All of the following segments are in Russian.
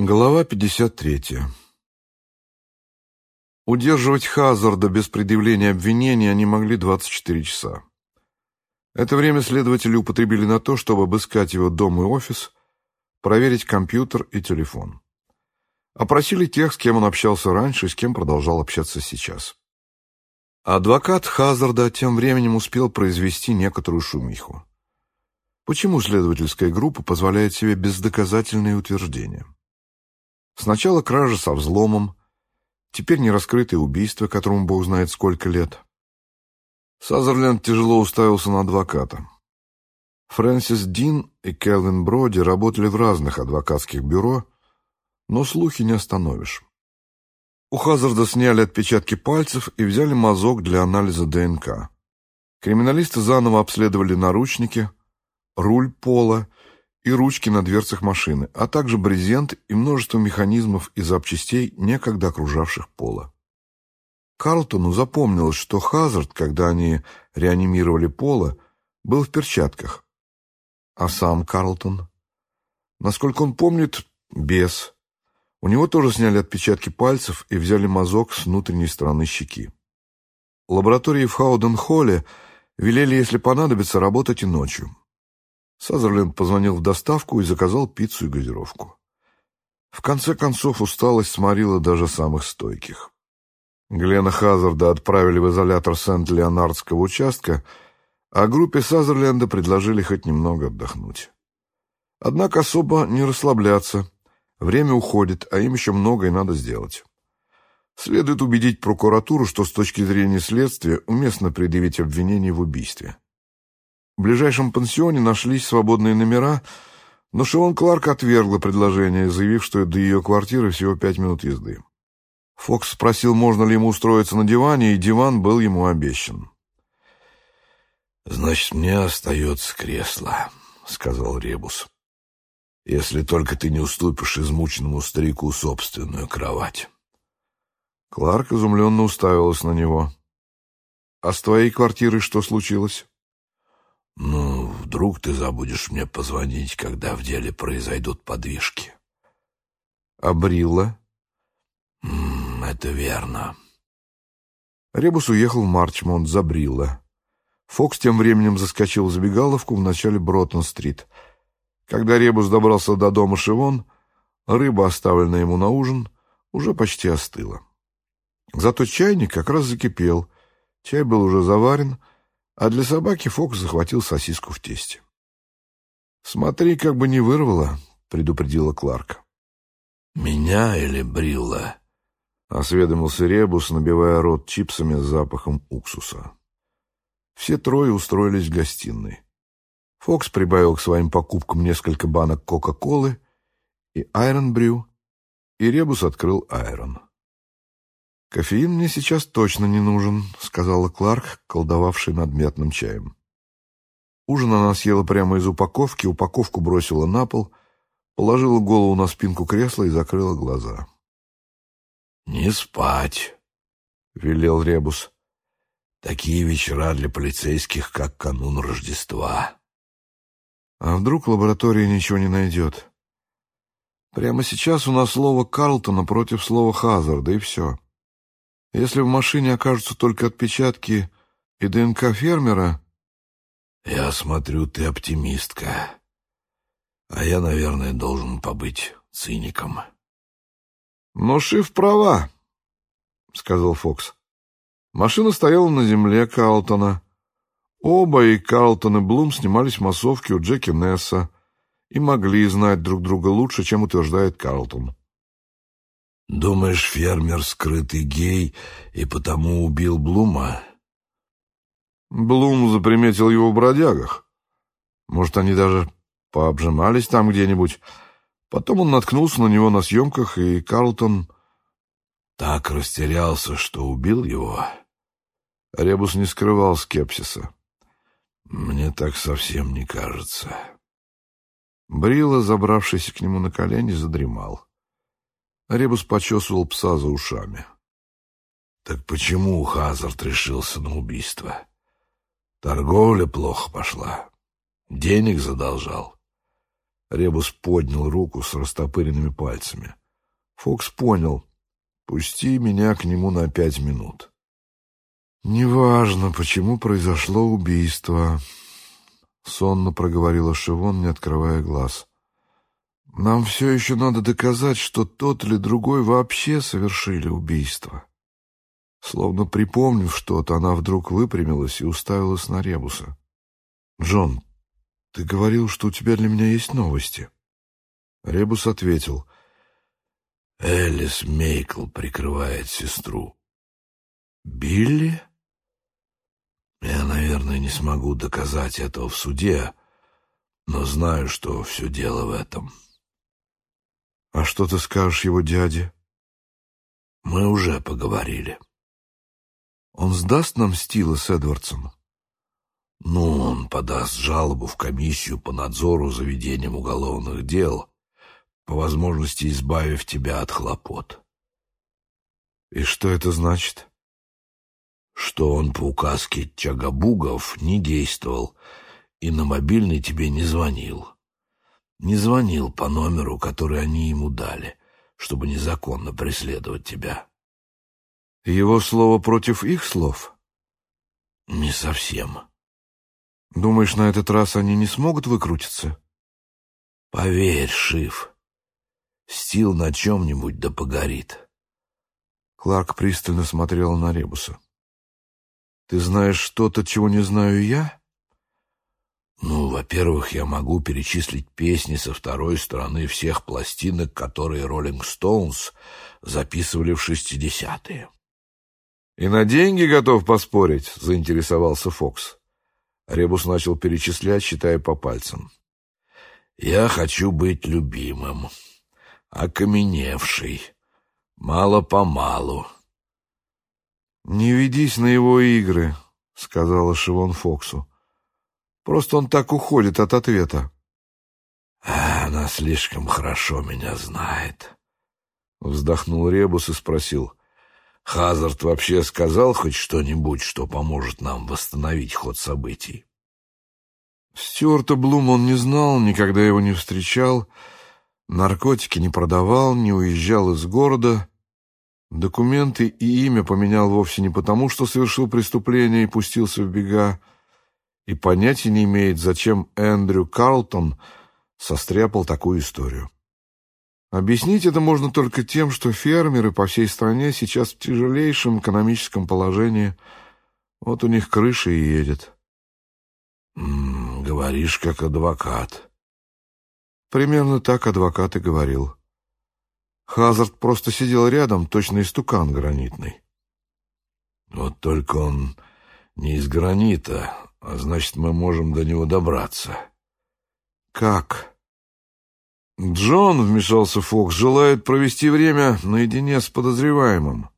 Глава 53. Удерживать Хазарда без предъявления обвинения они могли 24 часа. Это время следователи употребили на то, чтобы обыскать его дом и офис, проверить компьютер и телефон. Опросили тех, с кем он общался раньше и с кем продолжал общаться сейчас. Адвокат Хазарда тем временем успел произвести некоторую шумиху. Почему следовательская группа позволяет себе бездоказательные утверждения? Сначала кража со взломом, теперь нераскрытое убийство, которому бог знает сколько лет. Сазерленд тяжело уставился на адвоката. Фрэнсис Дин и Келвин Броди работали в разных адвокатских бюро, но слухи не остановишь. У Хазарда сняли отпечатки пальцев и взяли мазок для анализа ДНК. Криминалисты заново обследовали наручники, руль пола и ручки на дверцах машины, а также брезент и множество механизмов и запчастей, некогда окружавших пола. Карлтону запомнилось, что Хазард, когда они реанимировали Пола, был в перчатках. А сам Карлтон? Насколько он помнит, без. У него тоже сняли отпечатки пальцев и взяли мазок с внутренней стороны щеки. Лаборатории в Хауден-Холле велели, если понадобится, работать и ночью. Сазерленд позвонил в доставку и заказал пиццу и газировку. В конце концов, усталость сморила даже самых стойких. Глена Хазарда отправили в изолятор Сент-Леонардского участка, а группе Сазерленда предложили хоть немного отдохнуть. Однако особо не расслабляться. Время уходит, а им еще многое надо сделать. Следует убедить прокуратуру, что с точки зрения следствия уместно предъявить обвинение в убийстве. В ближайшем пансионе нашлись свободные номера, но Шион Кларк отвергла предложение, заявив, что до ее квартиры всего пять минут езды. Фокс спросил, можно ли ему устроиться на диване, и диван был ему обещан. «Значит, мне остается кресло», — сказал Ребус. «Если только ты не уступишь измученному старику собственную кровать». Кларк изумленно уставилась на него. «А с твоей квартирой что случилось?» «Ну, вдруг ты забудешь мне позвонить, когда в деле произойдут подвижки». «А Брилла?» М «Это верно». Ребус уехал в Марчмонт за Брилла. Фокс тем временем заскочил в забегаловку в начале Броттон-стрит. Когда Ребус добрался до дома Шивон, рыба, оставленная ему на ужин, уже почти остыла. Зато чайник как раз закипел, чай был уже заварен, а для собаки Фокс захватил сосиску в тесте. «Смотри, как бы не вырвало», — предупредила Кларк. «Меня или Брилла?» — осведомился Ребус, набивая рот чипсами с запахом уксуса. Все трое устроились в гостиной. Фокс прибавил к своим покупкам несколько банок Кока-Колы и Айрон Брю, и Ребус открыл Айрон. «Кофеин мне сейчас точно не нужен», — сказала Кларк, колдовавший над мятным чаем. Ужин она съела прямо из упаковки, упаковку бросила на пол, положила голову на спинку кресла и закрыла глаза. «Не спать», — велел Ребус. «Такие вечера для полицейских, как канун Рождества». «А вдруг лаборатория ничего не найдет?» «Прямо сейчас у нас слово Карлтона против слова Хазарда, и все». Если в машине окажутся только отпечатки и ДНК фермера... Я смотрю, ты оптимистка. А я, наверное, должен побыть циником. Но Шиф права, сказал Фокс. Машина стояла на земле Карлтона. Оба, и Карлтон, и Блум, снимались в массовке у Джеки Несса и могли знать друг друга лучше, чем утверждает Карлтон. Думаешь, фермер скрытый гей и потому убил Блума? Блум заприметил его в бродягах. Может, они даже пообжимались там где-нибудь. Потом он наткнулся на него на съемках, и Карлтон... Так растерялся, что убил его. Ребус не скрывал скепсиса. Мне так совсем не кажется. Брила, забравшийся к нему на колени, задремал. Ребус почесывал пса за ушами. Так почему Хазард решился на убийство? Торговля плохо пошла. Денег задолжал. Ребус поднял руку с растопыренными пальцами. Фокс понял. «Пусти меня к нему на пять минут». «Неважно, почему произошло убийство», — сонно проговорила Шивон, не открывая глаз. «Нам все еще надо доказать, что тот или другой вообще совершили убийство». Словно припомнив что-то, она вдруг выпрямилась и уставилась на Ребуса. «Джон, ты говорил, что у тебя для меня есть новости». Ребус ответил. «Элис Мейкл прикрывает сестру». «Билли?» «Я, наверное, не смогу доказать этого в суде, но знаю, что все дело в этом». «А что ты скажешь его дяде?» «Мы уже поговорили». Он сдаст нам Стила с Эдвардсом? Ну, он подаст жалобу в комиссию по надзору за ведением уголовных дел, по возможности избавив тебя от хлопот. И что это значит? Что он по указке Чагабугов не действовал и на мобильный тебе не звонил. Не звонил по номеру, который они ему дали, чтобы незаконно преследовать тебя. Его слово против их слов? Не совсем. Думаешь, на этот раз они не смогут выкрутиться? Поверь, Шиф, Стил на чем-нибудь да погорит. Кларк пристально смотрел на Ребуса. Ты знаешь что-то, чего не знаю я? Ну, во-первых, я могу перечислить песни со второй стороны всех пластинок, которые Роллинг Стоунс записывали в шестидесятые. «И на деньги готов поспорить?» — заинтересовался Фокс. Ребус начал перечислять, считая по пальцам. «Я хочу быть любимым, окаменевший, мало-помалу». «Не ведись на его игры», — сказала Шивон Фоксу. «Просто он так уходит от ответа». А «Она слишком хорошо меня знает», — вздохнул Ребус и спросил. Хазард вообще сказал хоть что-нибудь, что поможет нам восстановить ход событий? Стюарта Блум он не знал, никогда его не встречал, наркотики не продавал, не уезжал из города. Документы и имя поменял вовсе не потому, что совершил преступление и пустился в бега, и понятия не имеет, зачем Эндрю Карлтон состряпал такую историю. Объяснить это можно только тем, что фермеры по всей стране сейчас в тяжелейшем экономическом положении. Вот у них крыша и едет. М -м, говоришь, как адвокат. Примерно так адвокат и говорил. Хазард просто сидел рядом, точно истукан гранитный. Вот только он не из гранита, а значит, мы можем до него добраться. Как? Джон, вмешался Фокс, желает провести время наедине с подозреваемым.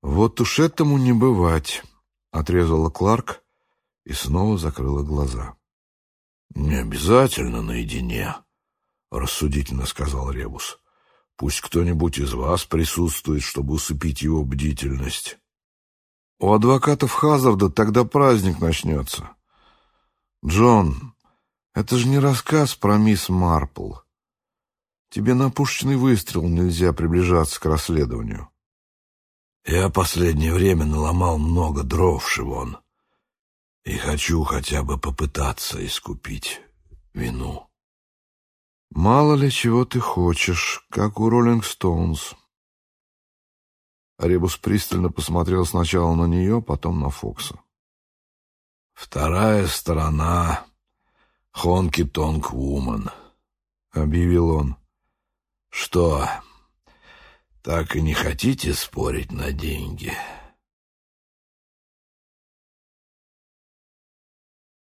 Вот уж этому не бывать, отрезала Кларк и снова закрыла глаза. Не обязательно наедине, рассудительно сказал Ребус. Пусть кто-нибудь из вас присутствует, чтобы усыпить его бдительность. У адвокатов Хазарда тогда праздник начнется. Джон, это же не рассказ про мисс Марпл. Тебе на пушечный выстрел нельзя приближаться к расследованию. Я последнее время наломал много дров, Шивон, и хочу хотя бы попытаться искупить вину. Мало ли чего ты хочешь, как у Роллинг Стоунс. Ребус пристально посмотрел сначала на нее, потом на Фокса. Вторая сторона «Хонки Тонг Вуман», — объявил он. «Что, так и не хотите спорить на деньги?»